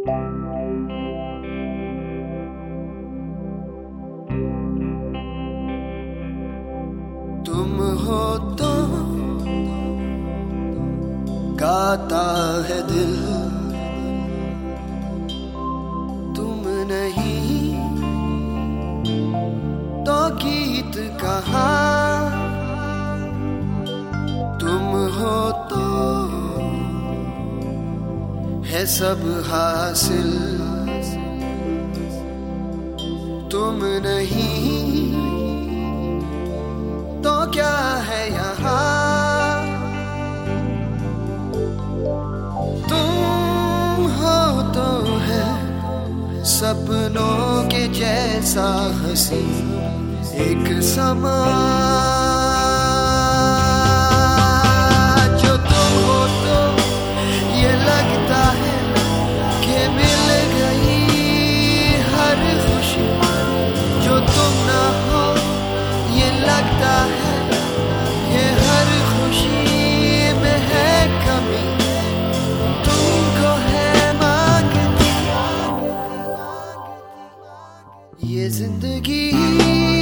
तुम हो तो गाता है दिल। तुम नहीं तो गीत कहा है सब हासिल। तुम नहीं तो क्या है यहाँ? तुम हो तो है सपनों के जैसा हँसी, एक समा you.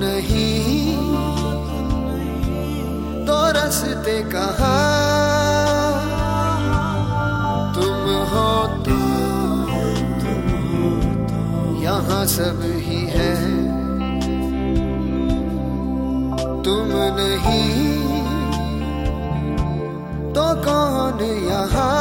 नहीं। तो रस्ते कहाँ, तुम हो तो यहाँ सब ही है। तुम नहीं तो कौन यहाँ?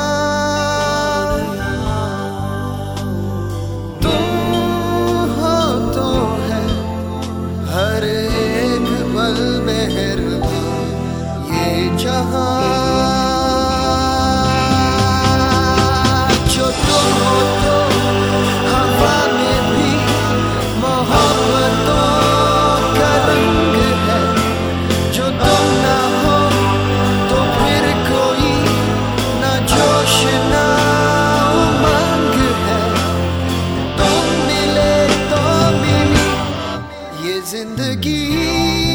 ti.